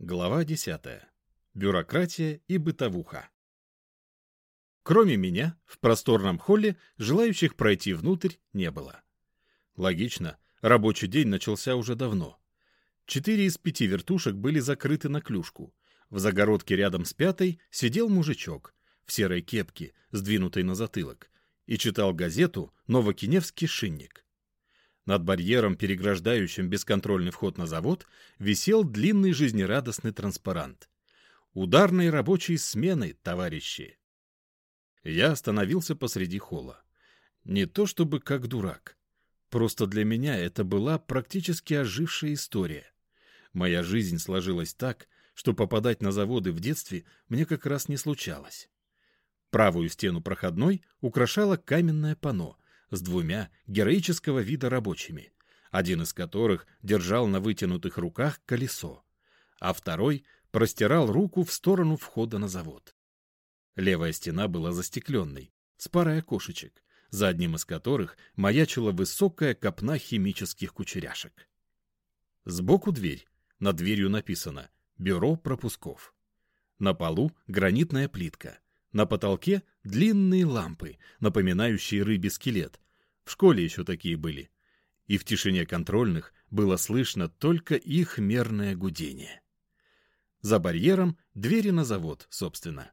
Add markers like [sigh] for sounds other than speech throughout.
Глава 10. Бюрократия и бытовуха. Кроме меня, в просторном холле желающих пройти внутрь не было. Логично, рабочий день начался уже давно. Четыре из пяти вертушек были закрыты на клюшку. В загородке рядом с пятой сидел мужичок в серой кепке, сдвинутой на затылок, и читал газету «Новокиневский шинник». Над барьером, переграждающим бесконтрольный вход на завод, висел длинный жизнерадостный транспарант. «Ударные рабочие смены, товарищи!» Я остановился посреди холла. Не то чтобы как дурак. Просто для меня это была практически ожившая история. Моя жизнь сложилась так, что попадать на заводы в детстве мне как раз не случалось. Правую стену проходной украшало каменное панно — с двумя героического вида рабочими, один из которых держал на вытянутых руках колесо, а второй простирал руку в сторону входа на завод. Левая стена была застекленной, с парой окошечек, за одним из которых маячила высокая копна химических кучеряшек. Сбоку дверь, над дверью написано «Бюро пропусков». На полу гранитная плитка — на потолке длинные лампы, напоминающие рыбий скелет. В школе еще такие были. И в тишине контрольных было слышно только их мерное гудение. За барьером двери на завод, собственно.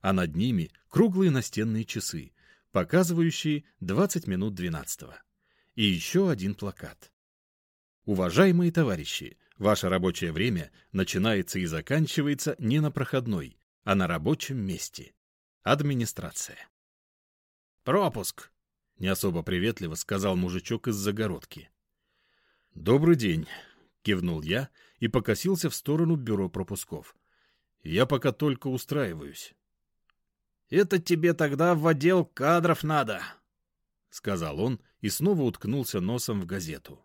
А над ними круглые настенные часы, показывающие 20 минут 12 И еще один плакат. Уважаемые товарищи, ваше рабочее время начинается и заканчивается не на проходной, а на рабочем месте. Администрация. «Пропуск!» — не особо приветливо сказал мужичок из загородки. «Добрый день!» — кивнул я и покосился в сторону бюро пропусков. «Я пока только устраиваюсь». «Это тебе тогда в отдел кадров надо!» — сказал он и снова уткнулся носом в газету.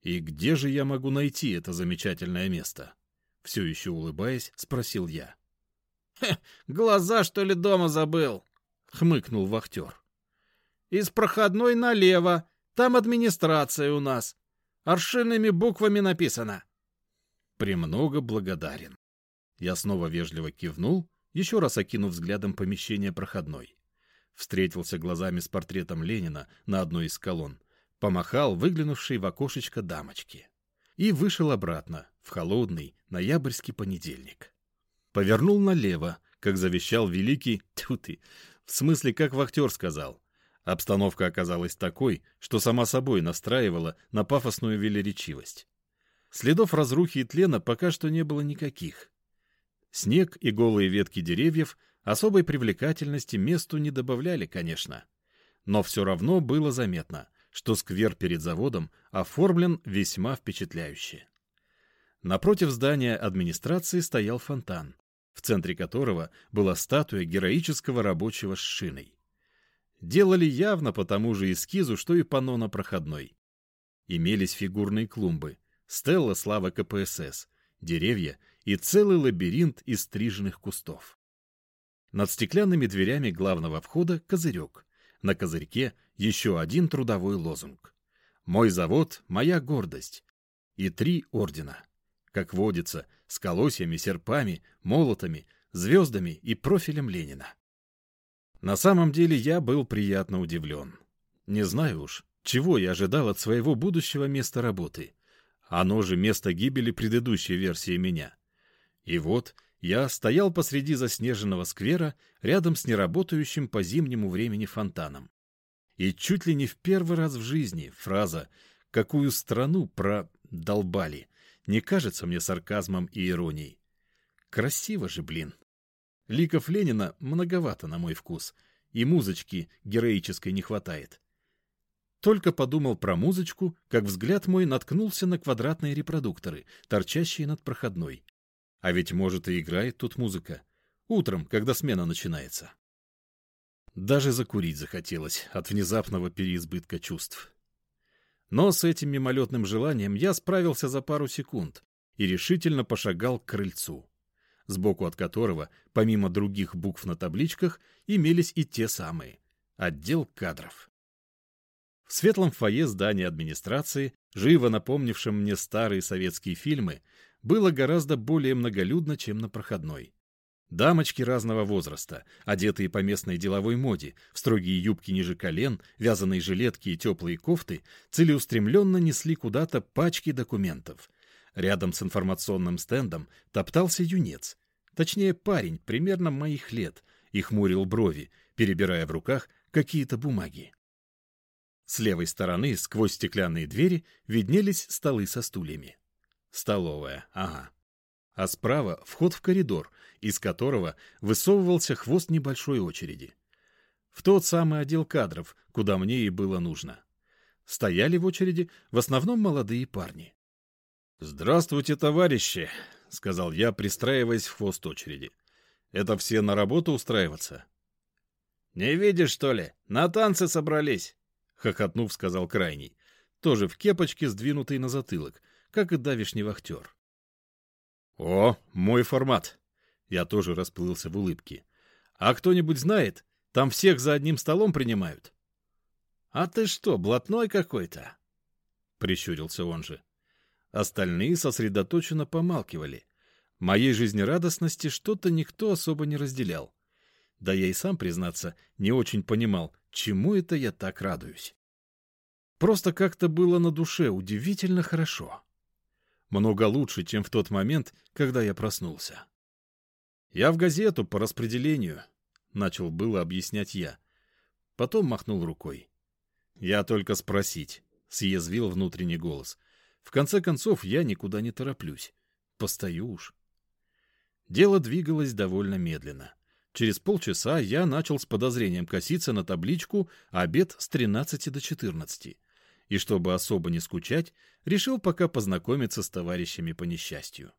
«И где же я могу найти это замечательное место?» Все еще улыбаясь, спросил я. Глаза, что ли, дома забыл? — хмыкнул вахтер. — Из проходной налево. Там администрация у нас. Аршинными буквами написано. — Премного благодарен. Я снова вежливо кивнул, еще раз окинув взглядом помещение проходной. Встретился глазами с портретом Ленина на одной из колонн, помахал выглянувшей в окошечко дамочки и вышел обратно в холодный ноябрьский понедельник. Повернул налево, как завещал великий... [laughs] Тьфу! В смысле, как вахтер сказал. Обстановка оказалась такой, что сама собой настраивала на пафосную велеречивость. Следов разрухи и тлена пока что не было никаких. Снег и голые ветки деревьев особой привлекательности месту не добавляли, конечно. Но все равно было заметно, что сквер перед заводом оформлен весьма впечатляюще. Напротив здания администрации стоял фонтан в центре которого была статуя героического рабочего с шиной. Делали явно по тому же эскизу, что и панно на проходной. Имелись фигурные клумбы, стелла слава КПСС, деревья и целый лабиринт из стриженных кустов. Над стеклянными дверями главного входа козырек. На козырьке еще один трудовой лозунг. «Мой завод — моя гордость». И три ордена. Как водится, с колосьями, серпами, молотами, звездами и профилем Ленина. На самом деле я был приятно удивлен. Не знаю уж, чего я ожидал от своего будущего места работы. Оно же место гибели предыдущей версии меня. И вот я стоял посреди заснеженного сквера рядом с неработающим по зимнему времени фонтаном. И чуть ли не в первый раз в жизни фраза «какую страну продолбали» не кажется мне сарказмом и иронией. Красиво же, блин. Ликов Ленина многовато на мой вкус, и музычки героической не хватает. Только подумал про музычку, как взгляд мой наткнулся на квадратные репродукторы, торчащие над проходной. А ведь, может, и играет тут музыка. Утром, когда смена начинается. Даже закурить захотелось от внезапного переизбытка чувств. Но с этим мимолетным желанием я справился за пару секунд и решительно пошагал к крыльцу, сбоку от которого, помимо других букв на табличках, имелись и те самые — отдел кадров. В светлом фойе здания администрации, живо напомнившем мне старые советские фильмы, было гораздо более многолюдно, чем на проходной. Дамочки разного возраста, одетые по местной деловой моде, в строгие юбки ниже колен, вязаные жилетки и теплые кофты, целеустремленно несли куда-то пачки документов. Рядом с информационным стендом топтался юнец, точнее парень примерно моих лет, и хмурил брови, перебирая в руках какие-то бумаги. С левой стороны, сквозь стеклянные двери, виднелись столы со стульями. Столовая, ага. А справа вход в коридор, из которого высовывался хвост небольшой очереди. В тот самый отдел кадров, куда мне и было нужно. Стояли в очереди в основном молодые парни. «Здравствуйте, товарищи!» — сказал я, пристраиваясь в хвост очереди. «Это все на работу устраиваться?» «Не видишь, что ли? На танцы собрались!» — хохотнув, сказал крайний. Тоже в кепочке, сдвинутой на затылок, как и давишний вахтер. «О, мой формат!» Я тоже расплылся в улыбке. «А кто-нибудь знает? Там всех за одним столом принимают». «А ты что, блатной какой-то?» — прищурился он же. Остальные сосредоточенно помалкивали. Моей жизнерадостности что-то никто особо не разделял. Да я и сам, признаться, не очень понимал, чему это я так радуюсь. Просто как-то было на душе удивительно хорошо. Много лучше, чем в тот момент, когда я проснулся. «Я в газету по распределению», — начал было объяснять я. Потом махнул рукой. «Я только спросить», — съязвил внутренний голос. «В конце концов, я никуда не тороплюсь. Постою уж». Дело двигалось довольно медленно. Через полчаса я начал с подозрением коситься на табличку «Обед с 13 до 14» и, чтобы особо не скучать, решил пока познакомиться с товарищами по несчастью.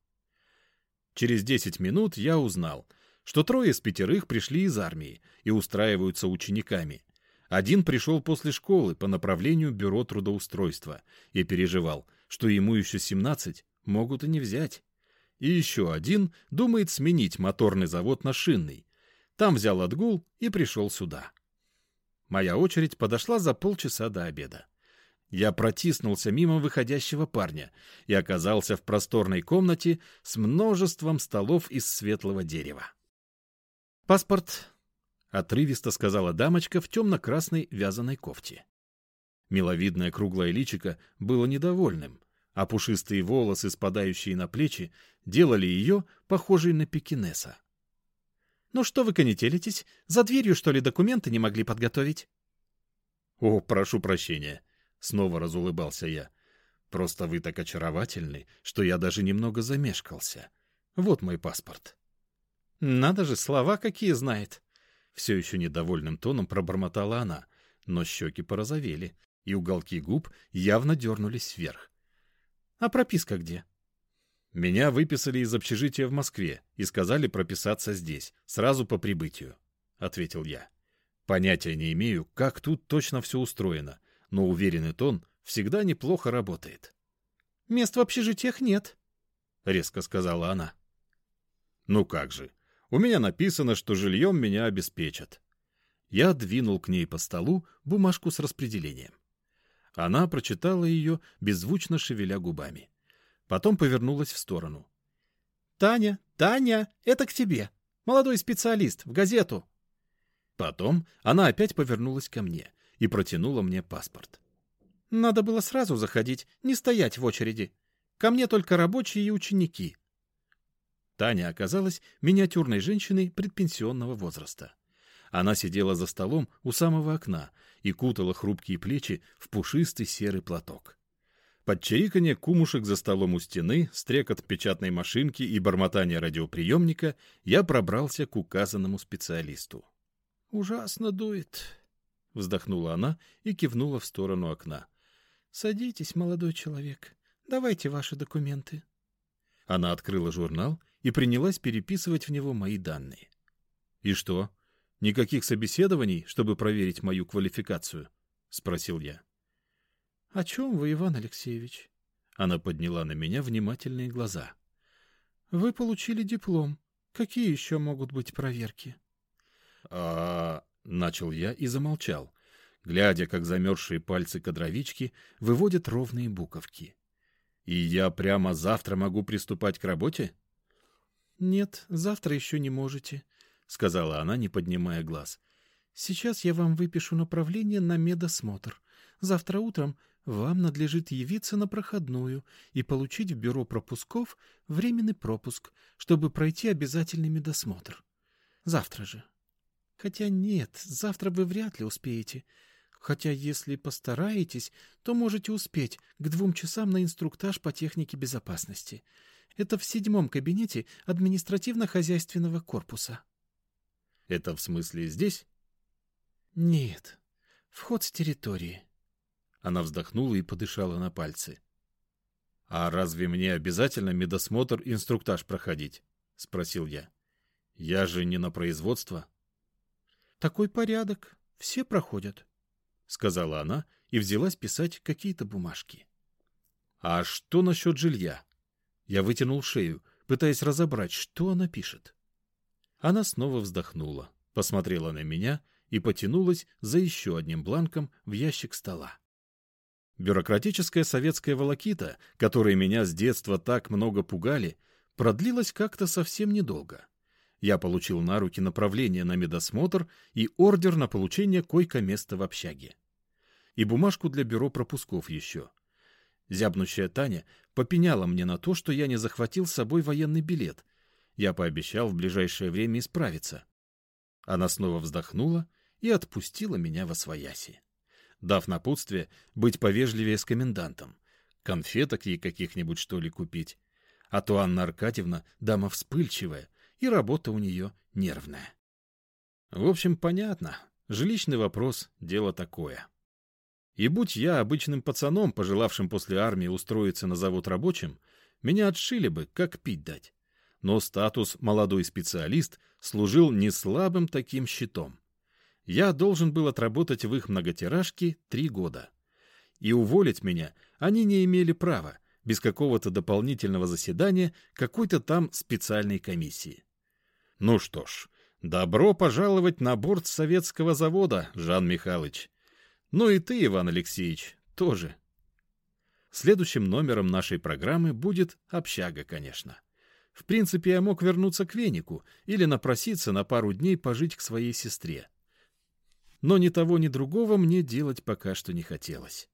Через 10 минут я узнал, что трое из пятерых пришли из армии и устраиваются учениками. Один пришел после школы по направлению бюро трудоустройства и переживал, что ему еще 17 могут и не взять. И еще один думает сменить моторный завод на шинный. Там взял отгул и пришел сюда. Моя очередь подошла за полчаса до обеда. Я протиснулся мимо выходящего парня и оказался в просторной комнате с множеством столов из светлого дерева. «Паспорт», — отрывисто сказала дамочка в темно-красной вязаной кофте. Миловидное круглое личико было недовольным, а пушистые волосы, спадающие на плечи, делали ее похожей на пекинеса. «Ну что вы конетелитесь? За дверью, что ли, документы не могли подготовить?» «О, прошу прощения», Снова разулыбался я. Просто вы так очаровательны, что я даже немного замешкался. Вот мой паспорт. Надо же, слова какие знает. Все еще недовольным тоном пробормотала она, но щеки порозовели, и уголки губ явно дернулись вверх. А прописка где? Меня выписали из общежития в Москве и сказали прописаться здесь, сразу по прибытию, — ответил я. Понятия не имею, как тут точно все устроено, но уверенный тон всегда неплохо работает. «Мест в общежитиях нет», — резко сказала она. «Ну как же, у меня написано, что жильем меня обеспечат». Я двинул к ней по столу бумажку с распределением. Она прочитала ее, беззвучно шевеля губами. Потом повернулась в сторону. «Таня, Таня, это к тебе. Молодой специалист, в газету». Потом она опять повернулась ко мне и протянула мне паспорт. Надо было сразу заходить, не стоять в очереди. Ко мне только рабочие и ученики. Таня оказалась миниатюрной женщиной предпенсионного возраста. Она сидела за столом у самого окна и кутала хрупкие плечи в пушистый серый платок. Под чириканье кумушек за столом у стены, стрекот печатной машинки и бормотание радиоприемника я пробрался к указанному специалисту. «Ужасно дует», Вздохнула она и кивнула в сторону окна. «Садитесь, молодой человек. Давайте ваши документы». Она открыла журнал и принялась переписывать в него мои данные. «И что? Никаких собеседований, чтобы проверить мою квалификацию?» — спросил я. «О чем вы, Иван Алексеевич?» Она подняла на меня внимательные глаза. «Вы получили диплом. Какие еще могут быть проверки?» «А...» — начал я и замолчал. глядя, как замерзшие пальцы кадровички выводят ровные буковки. «И я прямо завтра могу приступать к работе?» «Нет, завтра еще не можете», — сказала она, не поднимая глаз. «Сейчас я вам выпишу направление на медосмотр. Завтра утром вам надлежит явиться на проходную и получить в бюро пропусков временный пропуск, чтобы пройти обязательный медосмотр. Завтра же. Хотя нет, завтра вы вряд ли успеете. Хотя если постараетесь, то можете успеть к двум часам на инструктаж по технике безопасности. Это в седьмом кабинете административно-хозяйственного корпуса. Это в смысле здесь? Нет. Вход с территории. Она вздохнула и подышала на пальцы. А разве мне обязательно медосмотр инструктаж проходить? спросил я. Я же не на производство. Такой порядок. Все проходят, сказала она и взялась писать какие-то бумажки. А что насчет жилья? Я вытянул шею, пытаясь разобрать, что она пишет. Она снова вздохнула, посмотрела на меня и потянулась за еще одним бланком в ящик стола. Бюрократическая советская волокита, которой меня с детства так много пугали, продлилась как-то совсем недолго. Я получил на руки направление на медосмотр и ордер на получение койко-места в общаге. И бумажку для бюро пропусков еще. Зябнущая Таня попеняла мне на то, что я не захватил с собой военный билет. Я пообещал в ближайшее время исправиться. Она снова вздохнула и отпустила меня во свояси. Дав напутствие быть повежливее с комендантом. Конфеток ей каких-нибудь, что ли, купить. А то Анна Аркадьевна дама вспыльчивая, и работа у нее нервная. В общем, понятно. Жилищный вопрос — дело такое. И будь я обычным пацаном, пожелавшим после армии устроиться на завод рабочим, меня отшили бы, как пить дать. Но статус «молодой специалист» служил не слабым таким щитом. Я должен был отработать в их многотиражке три года. И уволить меня они не имели права, без какого-то дополнительного заседания какой-то там специальной комиссии. Ну что ж, добро пожаловать на борт советского завода, Жан Михайлович. Ну и ты, Иван Алексеевич, тоже. Следующим номером нашей программы будет общага, конечно. В принципе, я мог вернуться к венику или напроситься на пару дней пожить к своей сестре. Но ни того, ни другого мне делать пока что не хотелось.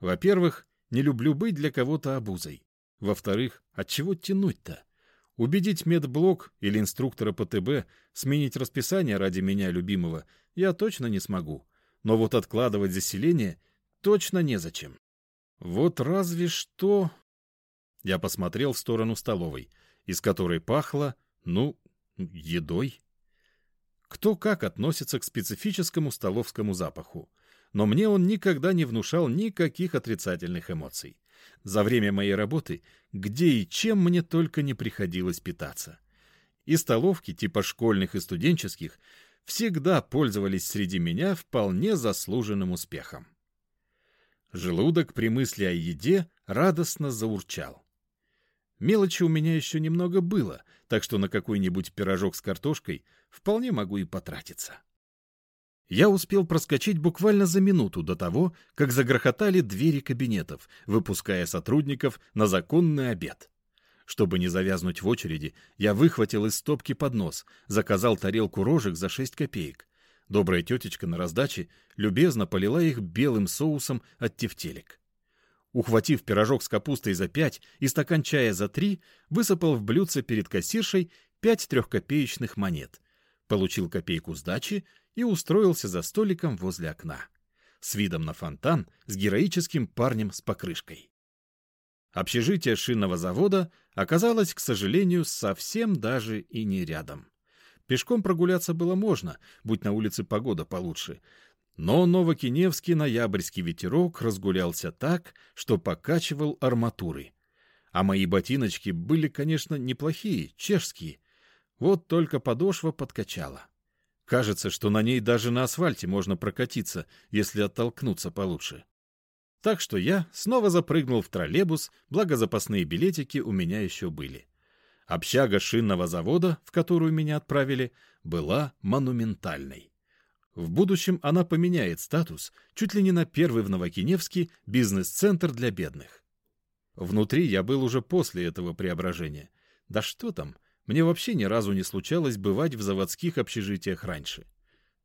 Во-первых, не люблю быть для кого-то обузой. Во-вторых, от чего тянуть-то? Убедить медблок или инструктора ПТБ сменить расписание ради меня любимого я точно не смогу. Но вот откладывать заселение точно незачем. Вот разве что... Я посмотрел в сторону столовой, из которой пахло, ну, едой. Кто как относится к специфическому столовскому запаху, но мне он никогда не внушал никаких отрицательных эмоций. За время моей работы где и чем мне только не приходилось питаться. И столовки типа школьных и студенческих всегда пользовались среди меня вполне заслуженным успехом. Желудок при мысли о еде радостно заурчал. Мелочи у меня еще немного было, так что на какой-нибудь пирожок с картошкой вполне могу и потратиться. Я успел проскочить буквально за минуту до того, как загрохотали двери кабинетов, выпуская сотрудников на законный обед. Чтобы не завязнуть в очереди, я выхватил из стопки поднос, заказал тарелку рожек за 6 копеек. Добрая тетечка на раздаче любезно полила их белым соусом от тефтелек. Ухватив пирожок с капустой за пять и стакан чая за три, высыпал в блюдце перед кассиршей пять трехкопеечных монет. Получил копейку сдачи и устроился за столиком возле окна, с видом на фонтан с героическим парнем с покрышкой. Общежитие шинного завода оказалось, к сожалению, совсем даже и не рядом. Пешком прогуляться было можно, будь на улице погода получше, но Новокиневский ноябрьский ветерок разгулялся так, что покачивал арматуры. А мои ботиночки были, конечно, неплохие, чешские. Вот только подошва подкачала. Кажется, что на ней даже на асфальте можно прокатиться, если оттолкнуться получше. Так что я снова запрыгнул в троллейбус, благо запасные билетики у меня еще были. Общага шинного завода, в которую меня отправили, была монументальной. В будущем она поменяет статус чуть ли не на первый в Новокиневске бизнес-центр для бедных. Внутри я был уже после этого преображения. Да что там, мне вообще ни разу не случалось бывать в заводских общежитиях раньше.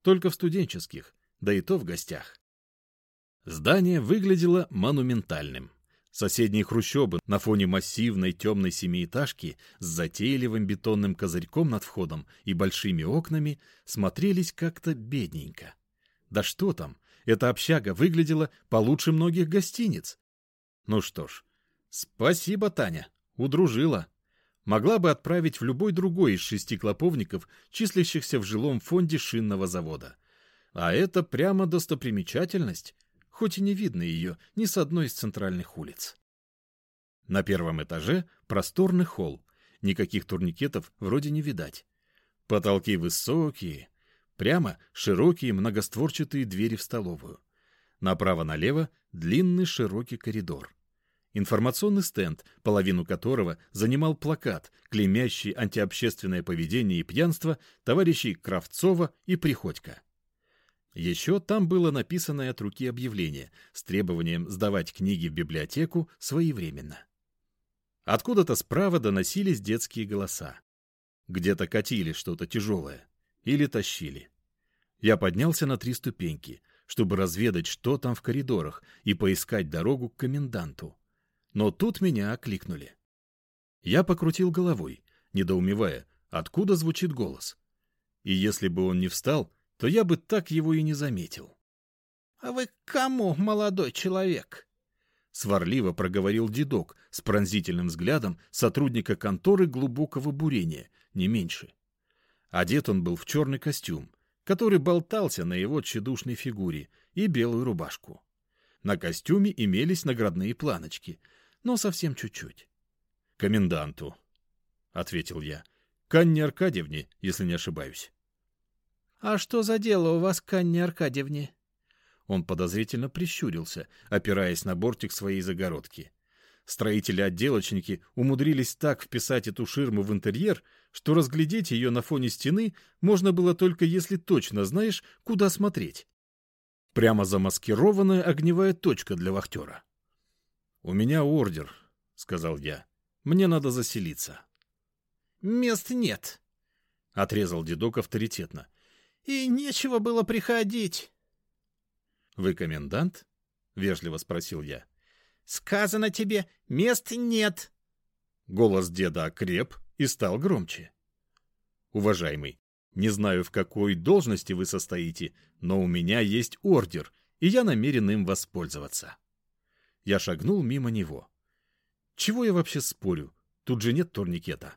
Только в студенческих, да и то в гостях. Здание выглядело монументальным. Соседние хрущобы на фоне массивной темной семиэтажки с затейливым бетонным козырьком над входом и большими окнами смотрелись как-то бедненько. Да что там, эта общага выглядела получше многих гостиниц. Ну что ж, спасибо, Таня, удружила. Могла бы отправить в любой другой из шести клоповников, числящихся в жилом фонде шинного завода. А это прямо достопримечательность, хоть и не видно ее ни с одной из центральных улиц. На первом этаже просторный холл, никаких турникетов вроде не видать. Потолки высокие, прямо широкие многостворчатые двери в столовую. Направо-налево длинный широкий коридор. Информационный стенд, половину которого занимал плакат, клеймящий антиобщественное поведение и пьянство товарищей Кравцова и Приходько. Еще там было написанное от руки объявление с требованием сдавать книги в библиотеку своевременно. Откуда-то справа доносились детские голоса. Где-то катили что-то тяжелое. Или тащили. Я поднялся на три ступеньки, чтобы разведать, что там в коридорах, и поискать дорогу к коменданту. Но тут меня окликнули. Я покрутил головой, недоумевая, откуда звучит голос. И если бы он не встал, то я бы так его и не заметил. — А вы кому, молодой человек? — сварливо проговорил дедок с пронзительным взглядом сотрудника конторы глубокого бурения, не меньше. Одет он был в черный костюм, который болтался на его тщедушной фигуре, и белую рубашку. На костюме имелись наградные планочки, но совсем чуть-чуть. — Коменданту, — ответил я. — к Анне Аркадьевне, если не ошибаюсь. «А что за дело у вас к Анне Аркадьевне?» Он подозрительно прищурился, опираясь на бортик своей загородки. Строители-отделочники умудрились так вписать эту ширму в интерьер, что разглядеть ее на фоне стены можно было только если точно знаешь, куда смотреть. Прямо замаскированная огневая точка для вахтера. «У меня ордер», — сказал я. «Мне надо заселиться». «Мест нет», — отрезал дедок авторитетно и нечего было приходить. — Вы комендант? — вежливо спросил я. — Сказано тебе, мест нет. Голос деда окреп и стал громче. — Уважаемый, не знаю, в какой должности вы состоите, но у меня есть ордер, и я намерен им воспользоваться. Я шагнул мимо него. Чего я вообще спорю? Тут же нет турникета.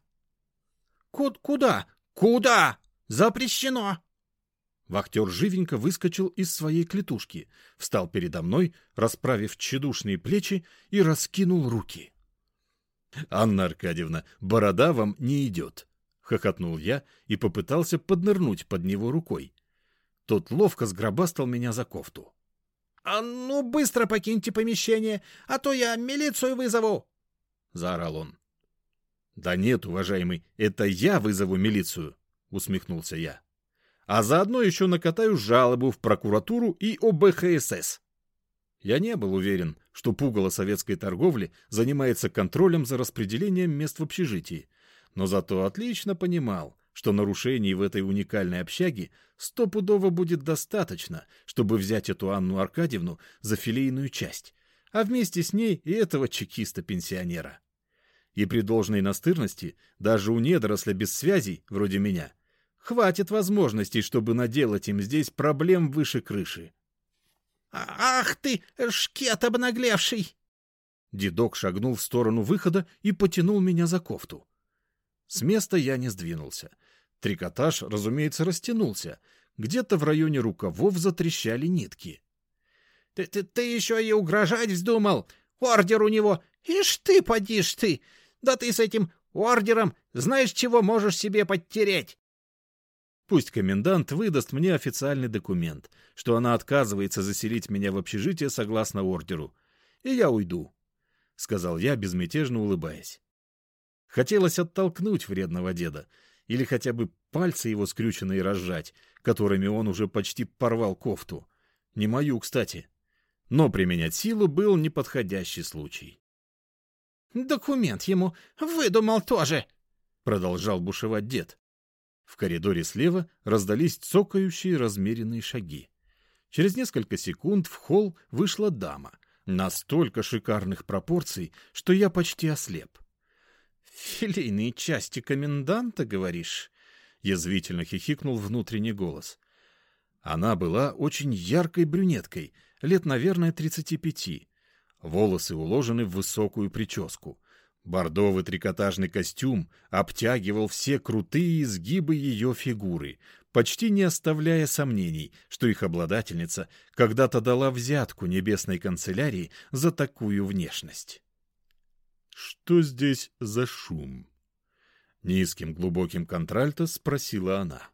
— Куда? Куда? Запрещено! Вахтер живенько выскочил из своей клетушки, встал передо мной, расправив тщедушные плечи и раскинул руки. — Анна Аркадьевна, борода вам не идет! — хохотнул я и попытался поднырнуть под него рукой. Тот ловко сгробастал меня за кофту. — А ну, быстро покиньте помещение, а то я милицию вызову! — заорал он. — Да нет, уважаемый, это я вызову милицию! — усмехнулся я а заодно еще накатаю жалобу в прокуратуру и ОБХСС. Я не был уверен, что пугало советской торговли занимается контролем за распределением мест в общежитии, но зато отлично понимал, что нарушений в этой уникальной общаге стопудово будет достаточно, чтобы взять эту Анну Аркадьевну за филейную часть, а вместе с ней и этого чекиста-пенсионера. И при должной настырности даже у недоросля без связей, вроде меня, Хватит возможностей, чтобы наделать им здесь проблем выше крыши. «Ах ты, шкет обнаглевший!» Дедок шагнул в сторону выхода и потянул меня за кофту. С места я не сдвинулся. Трикотаж, разумеется, растянулся. Где-то в районе рукавов затрещали нитки. Ты, ты, ты еще и угрожать вздумал! Ордер у него! Ишь ты, подишь ты! Да ты с этим ордером знаешь, чего можешь себе подтереть! Пусть комендант выдаст мне официальный документ, что она отказывается заселить меня в общежитие согласно ордеру, и я уйду, — сказал я, безмятежно улыбаясь. Хотелось оттолкнуть вредного деда, или хотя бы пальцы его скрюченные разжать, которыми он уже почти порвал кофту. Не мою, кстати. Но применять силу был неподходящий случай. «Документ ему выдумал тоже!» — продолжал бушевать дед. В коридоре слева раздались цокающие размеренные шаги. Через несколько секунд в холл вышла дама, настолько шикарных пропорций, что я почти ослеп. «Филейные части коменданта, говоришь?» — язвительно хихикнул внутренний голос. Она была очень яркой брюнеткой, лет, наверное, тридцати пяти. Волосы уложены в высокую прическу. Бордовый трикотажный костюм обтягивал все крутые изгибы ее фигуры, почти не оставляя сомнений, что их обладательница когда-то дала взятку небесной канцелярии за такую внешность. «Что здесь за шум?» Низким глубоким контральто спросила она.